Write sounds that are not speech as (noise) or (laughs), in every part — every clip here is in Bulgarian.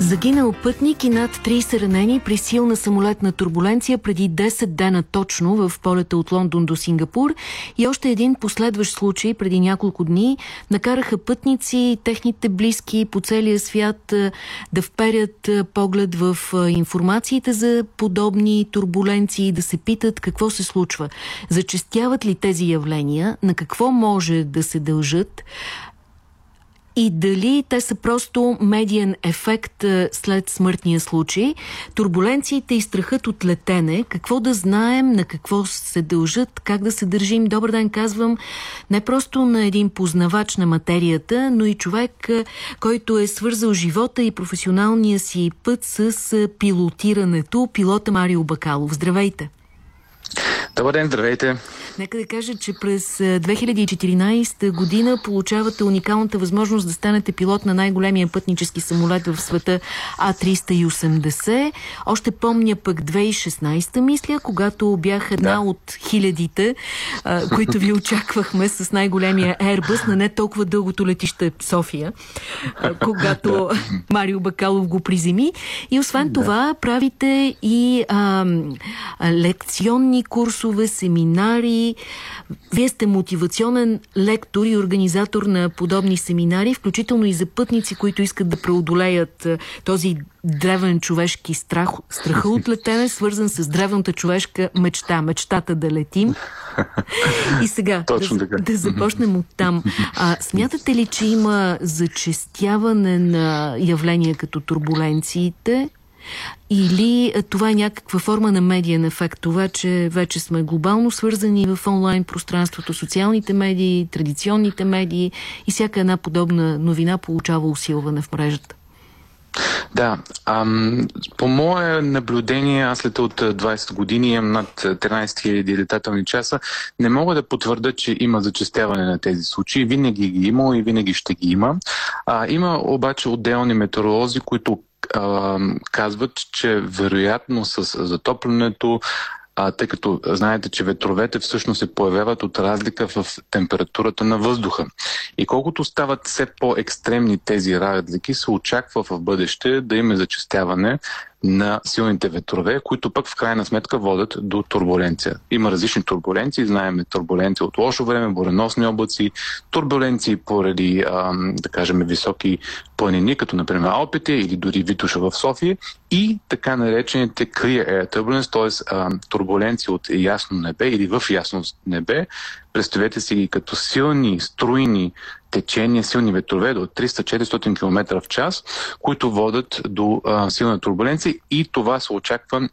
Загинал пътник и над 30 ранени при силна самолетна турбуленция преди 10 дена точно в полета от Лондон до Сингапур и още един последващ случай преди няколко дни накараха пътници и техните близки по целия свят да вперят поглед в информациите за подобни турбуленции и да се питат какво се случва. Зачестяват ли тези явления? На какво може да се дължат? И дали те са просто медиен ефект след смъртния случай. Турбуленциите и страхът от летене, какво да знаем, на какво се дължат, как да се държим. Добър ден, казвам, не просто на един познавач на материята, но и човек, който е свързал живота и професионалния си път с пилотирането, пилота Марио Бакалов. Здравейте! Добър ден, здравейте! Нека да кажа, че през 2014 година получавате уникалната възможност да станете пилот на най-големия пътнически самолет в света А380. Още помня пък 2016 мисля, когато бях една да. от хилядите, а, които ви (laughs) очаквахме с най-големия Airbus на не толкова дългото летище София, а, когато. Марио Бакалов го приземи. И освен да. това правите и а, лекционни курсове, семинари, вие сте мотивационен лектор и организатор на подобни семинари, включително и за пътници, които искат да преодолеят този древен човешки страх, страха от летене, свързан с древната човешка мечта, мечтата да летим. И сега, да, да започнем от там. А, смятате ли, че има зачестяване на явления като турбуленциите? Или е, това е някаква форма на медиен ефект, това, че вече сме глобално свързани в онлайн пространството, социалните медии, традиционните медии и всяка една подобна новина получава усилване в мрежата? Да, ам, по мое наблюдение, аз лета от 20 години имам над 13 000 летателни часа, не мога да потвърда, че има зачастяване на тези случаи. Винаги ги има и винаги ще ги има. А, има обаче отделни метеоролози, които а, казват, че вероятно с затоплянето, а, тъй като знаете, че ветровете всъщност се появяват от разлика в температурата на въздуха. И колкото стават все по-екстремни тези разлики, се очаква в бъдеще да има зачастяване на силните ветрове, които пък в крайна сметка водят до турбуленция. Има различни турбуленции, знаем турбуленция от лошо време, буреносни облаци, турбуленции поради, а, да кажем, високи планини, като например Алпите или дори Витуша в София и така наречените clear air turbulence, т.е. турбуленции от ясно небе или в ясно небе. Представете си ги като силни, струйни течения, силни ветрове до 300-400 км в час, които водят до а, силна турбуленция и това се очаква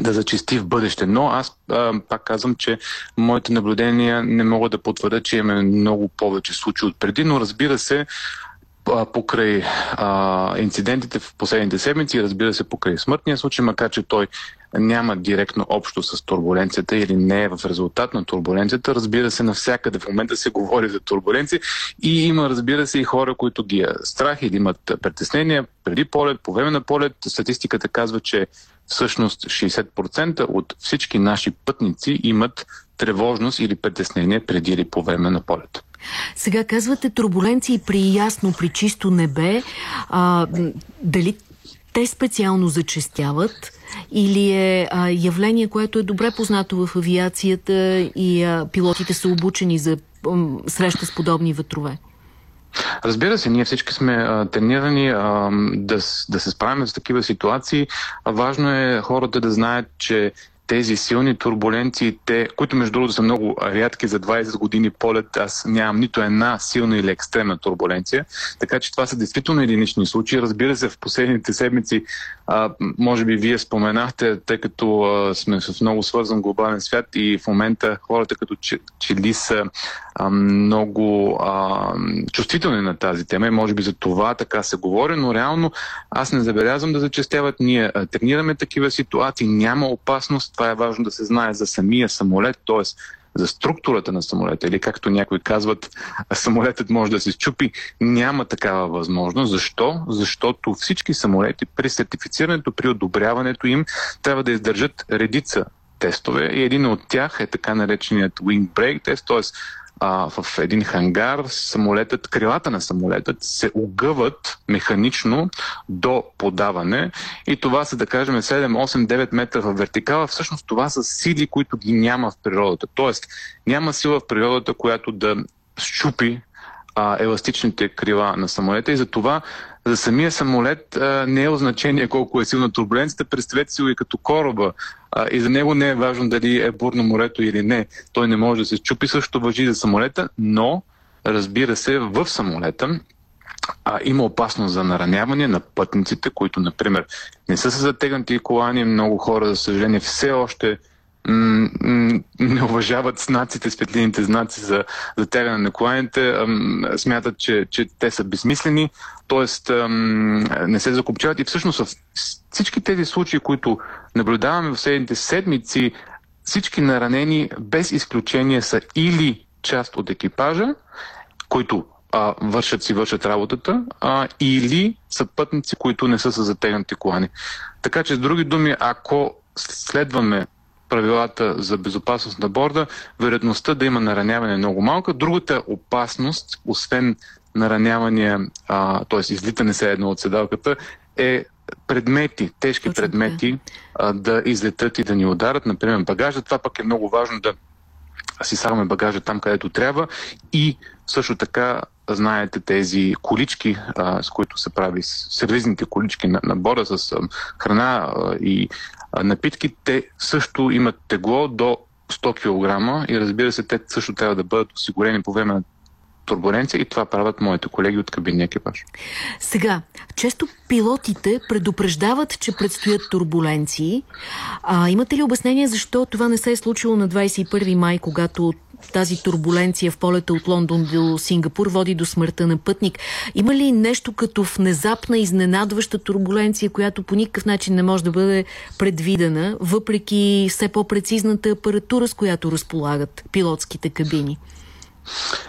да зачисти в бъдеще. Но аз а, пак казвам, че моите наблюдения не могат да потвърдят, че имаме много повече случаи от преди, но разбира се, покрай а, инцидентите в последните седмици, разбира се, покрай смъртния случай, макар че той няма директно общо с турбуленцията или не е в резултат на турбуленцията. Разбира се, навсякъде в момента се говори за турбуленция и има, разбира се, и хора, които ги е страх или имат притеснения преди полет, по време на полет. Статистиката казва, че всъщност 60% от всички наши пътници имат тревожност или притеснение преди или по време на полет. Сега казвате турбуленции при ясно, при чисто небе. А, дали те специално зачестяват или е а, явление, което е добре познато в авиацията и а, пилотите са обучени за среща с подобни ветрове? Разбира се, ние всички сме а, тренирани а, да, да се справим с такива ситуации. Важно е хората да знаят, че тези силни турбуленции, те, които между другото са много рядки за 20 години полет, аз нямам нито една силна или екстремна турбуленция, така че това са действително единични случаи. Разбира се, в последните седмици, а, може би вие споменахте, тъй като а, сме в много свързан глобален свят и в момента хората като че, че са а, много а, чувствителни на тази тема и може би за това така се говори, но реално аз не забелязвам да зачастяват. Ние а, тренираме такива ситуации, няма опасност това е важно да се знае за самия самолет, т.е. за структурата на самолета или както някои казват, самолетът може да се щупи. Няма такава възможност. Защо? Защото всички самолети при сертифицирането, при одобряването им трябва да издържат редица тестове и един от тях е така нареченият wing break тест, т.е а, в един хангар самолетът, крилата на самолетът се огъват механично до подаване и това са, да кажем, 7, 8, 9 метра в вертикала. Всъщност това са сили, които ги няма в природата. Тоест няма сила в природата, която да щупи а, еластичните крила на самолета и за това за самия самолет а, не е значение колко е силна турбуленцията. Представете си го и като кораба. А, и за него не е важно дали е бурно морето или не. Той не може да се чупи. Също въжи за самолета, но разбира се, в самолета а, има опасност за нараняване на пътниците, които, например, не са се затегнати колани. Много хора, за съжаление, все още не уважават знаците, светлините знаци за затягане на коланите, смятат, че, че те са безсмислени, т.е. не се закупчават и всъщност в всички тези случаи, които наблюдаваме в следните седмици, всички наранени без изключение са или част от екипажа, които а, вършат си вършат работата, а, или са пътници, които не са с затегнати колани. Така че, с други думи, ако следваме правилата за безопасност на борда, вероятността да има нараняване е много малка. Другата опасност, освен наранявания, т.е. излитане се едно от седалката, е предмети, тежки Точно предмети а, да излетат и да ни ударат, например багажа. Това пък е много важно да си слагаме багажа там, където трябва и също така знаете тези колички, с които се прави сервизните колички на, на борда с храна и напитки, те също имат тегло до 100 кг и разбира се, те също трябва да бъдат осигурени по време на турбуленция и това правят моите колеги от кабинния екипаж. Сега, често пилотите предупреждават, че предстоят турбуленции. А, имате ли обяснение защо това не се е случило на 21 май, когато тази турбуленция в полета от Лондон до Сингапур води до смъртта на пътник. Има ли нещо като внезапна, изненадваща турбуленция, която по никакъв начин не може да бъде предвидена, въпреки все по-прецизната апаратура, с която разполагат пилотските кабини?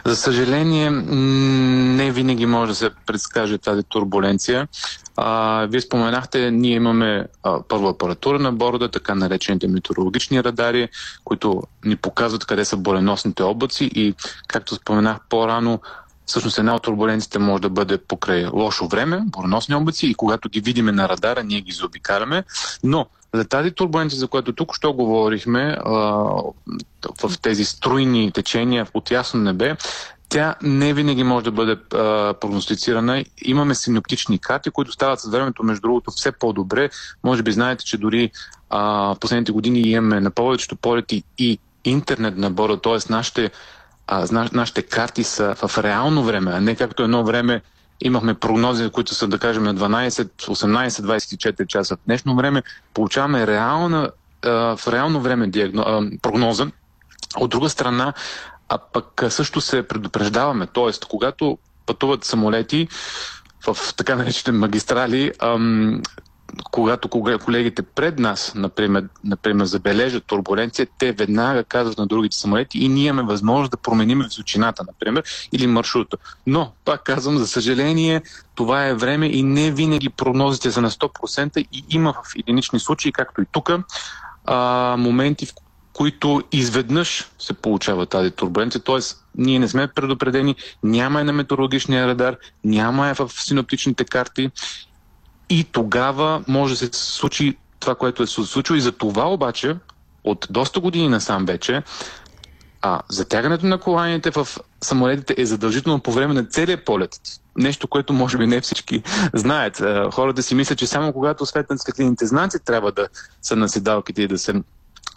За съжаление, не винаги може да се предскаже тази турбуленция. А, вие споменахте, ние имаме а, първа апаратура на борда, така наречените метеорологични радари, които ни показват къде са боленосните облаци и, както споменах по-рано, всъщност една от турбуленциите може да бъде покрай лошо време, боленосни облаци и когато ги видиме на радара, ние ги заобикаляме. Но за тази турбуленция, за която тук що говорихме, в тези струйни течения от ясно небе, тя не винаги може да бъде а, прогностицирана. Имаме синоптични карти, които стават с времето, между другото, все по-добре. Може би знаете, че дори а, последните години имаме на повечето полети и интернет на борда, т.е. Нашите, а, нашите карти са в реално време, а не както едно време имахме прогнози, които са, да кажем, на 12, 18, 24 часа. В днешно време получаваме реална, в реално време прогноза. От друга страна, а пък също се предупреждаваме. Тоест, когато пътуват самолети в така наречените магистрали, когато колегите пред нас, например, например, забележат турбуленция, те веднага казват на другите самолети и ние имаме възможност да променим височината, например, или маршрута. Но, пак казвам, за съжаление, това е време и не винаги прогнозите са на 100% и има в единични случаи, както и тук, моменти, в които изведнъж се получава тази турбуленция, т.е. ние не сме предупредени, няма е на метеорологичния радар, няма е в синоптичните карти и тогава може да се случи това, което е се случило и за това обаче от доста години насам вече а затягането на коланите в самолетите е задължително по време на целия полет. Нещо, което може би не всички знаят. Хората си мислят, че само когато светнат светлините знаци трябва да са на седалките и да се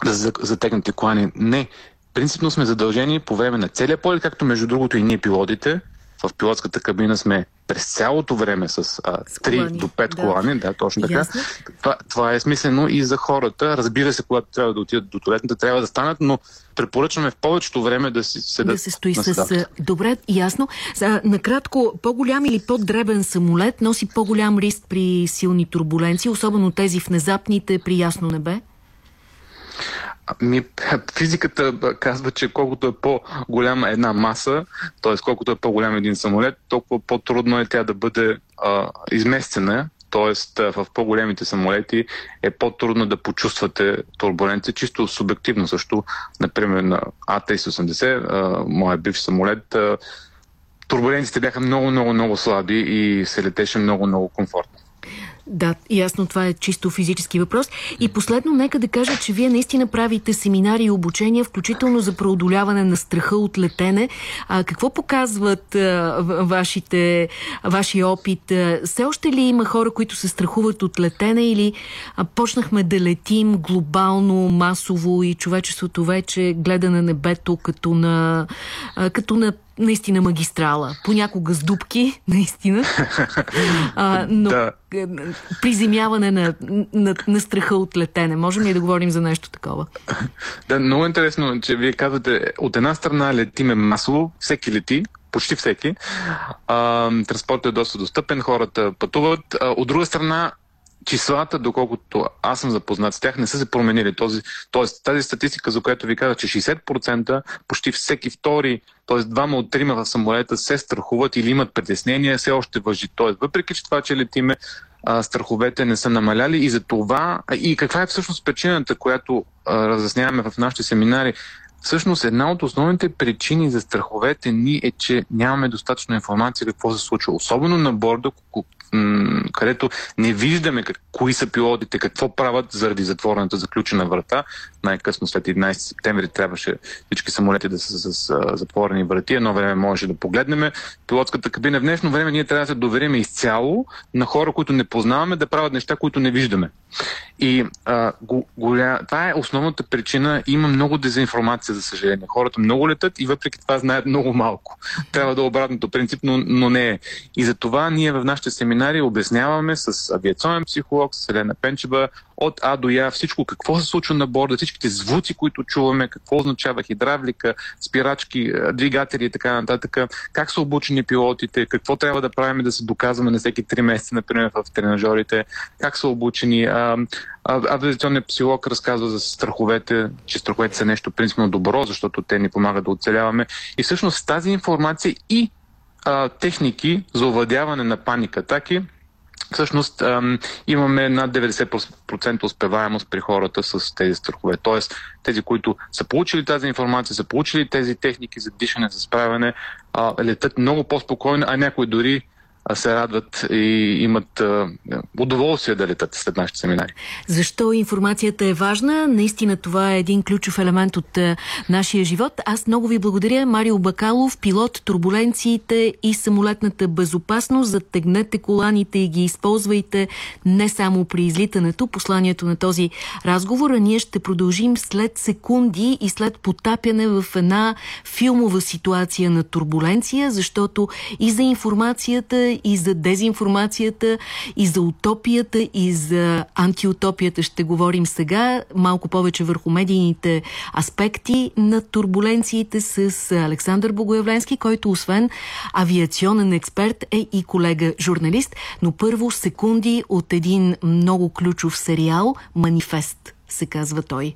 да затегнете колани. Не. Принципно сме задължени по време на целия полет, както между другото и ние пилотите. В пилотската кабина сме през цялото време с, а, 3 колани. до 5 да. колани. Да, точно така. Това, това е смислено и за хората. Разбира се, когато трябва да отидат до туалетната, трябва да станат, но препоръчваме в повечето време да си седат Да се стои с... Добре, ясно. А, накратко, по-голям или по-дребен самолет носи по-голям риск при силни турбуленции, особено тези внезапните при ясно небе? Ми, физиката казва, че колкото е по-голяма една маса, т.е. колкото е по-голям един самолет, толкова по-трудно е тя да бъде а, изместена Тоест в по-големите самолети е по-трудно да почувствате турбуленция, чисто субективно също. Например на А380, моя бив самолет, турбуленциите бяха много, много, много слаби и се летеше много, много комфортно. Да, ясно, това е чисто физически въпрос. И последно, нека да кажа, че вие наистина правите семинари и обучения, включително за преодоляване на страха от летене. А, какво показват а, вашите, вашия опит? Все още ли има хора, които се страхуват от летене или а, почнахме да летим глобално, масово и човечеството вече гледа на небето като на, а, като на наистина магистрала. Понякога с дубки, (laughs) наистина. А, но да. приземяване на, на, на страха от летене. Можем ли да говорим за нещо такова? Да, много интересно, че вие казвате, от една страна летиме масово, всеки лети, почти всеки. А, транспортът е доста достъпен, хората пътуват. А, от друга страна, числата, доколкото аз съм запознат с тях, не са се променили. Този, тоест, тази статистика, за която ви казах, че 60% почти всеки втори, т.е. двама от трима в самолета се страхуват или имат притеснения, все още въжи. Тоест, въпреки, че това, че летиме, а, страховете не са намаляли и за това, и каква е всъщност причината, която а, разясняваме в нашите семинари, Всъщност една от основните причини за страховете ни е, че нямаме достатъчно информация какво се случва. Особено на борда, където не виждаме кои са пилотите, какво правят заради затворената заключена врата. Най-късно след 11 септември трябваше всички самолети да са с, с затворени врати. Едно време можеше да погледнем пилотската кабина. В днешно време ние трябва да се доверим изцяло на хора, които не познаваме, да правят неща, които не виждаме. И а, го, голя... това е основната причина. Има много дезинформация, за съжаление. Хората много летат и въпреки това знаят много малко. Трябва да е обратното принцип, но, но не е. И за това ние в нашите семинари обясняваме с авиационен психолог, с Елена Пенчева, от А до Я, всичко какво се случва на борда, всичките звуци, които чуваме, какво означава хидравлика, спирачки, двигатели и така нататък, как са обучени пилотите, какво трябва да правим да се доказваме на всеки 3 месеца, например в тренажерите, как са обучени. Авиационният психолог разказва за страховете, че страховете са нещо принципно добро, защото те ни помагат да оцеляваме. И всъщност тази информация и а, техники за овладяване на паника атаки всъщност имаме над 90% успеваемост при хората с тези страхове. Тоест, тези, които са получили тази информация, са получили тези техники за дишане, за справяне, летят много по-спокойно, а някои дори се радват и имат удоволствие да летат след нашите семинари. Защо информацията е важна? Наистина това е един ключов елемент от нашия живот. Аз много ви благодаря, Марио Бакалов, пилот, турбуленциите и самолетната безопасност. Затегнете коланите и ги използвайте не само при излитането. Посланието на този разговор, а ние ще продължим след секунди и след потапяне в една филмова ситуация на турбуленция, защото и за информацията и за дезинформацията, и за утопията, и за антиутопията ще говорим сега. Малко повече върху медийните аспекти на турбуленциите с Александър Богоявленски, който освен авиационен експерт е и колега журналист. Но първо секунди от един много ключов сериал «Манифест» се казва той.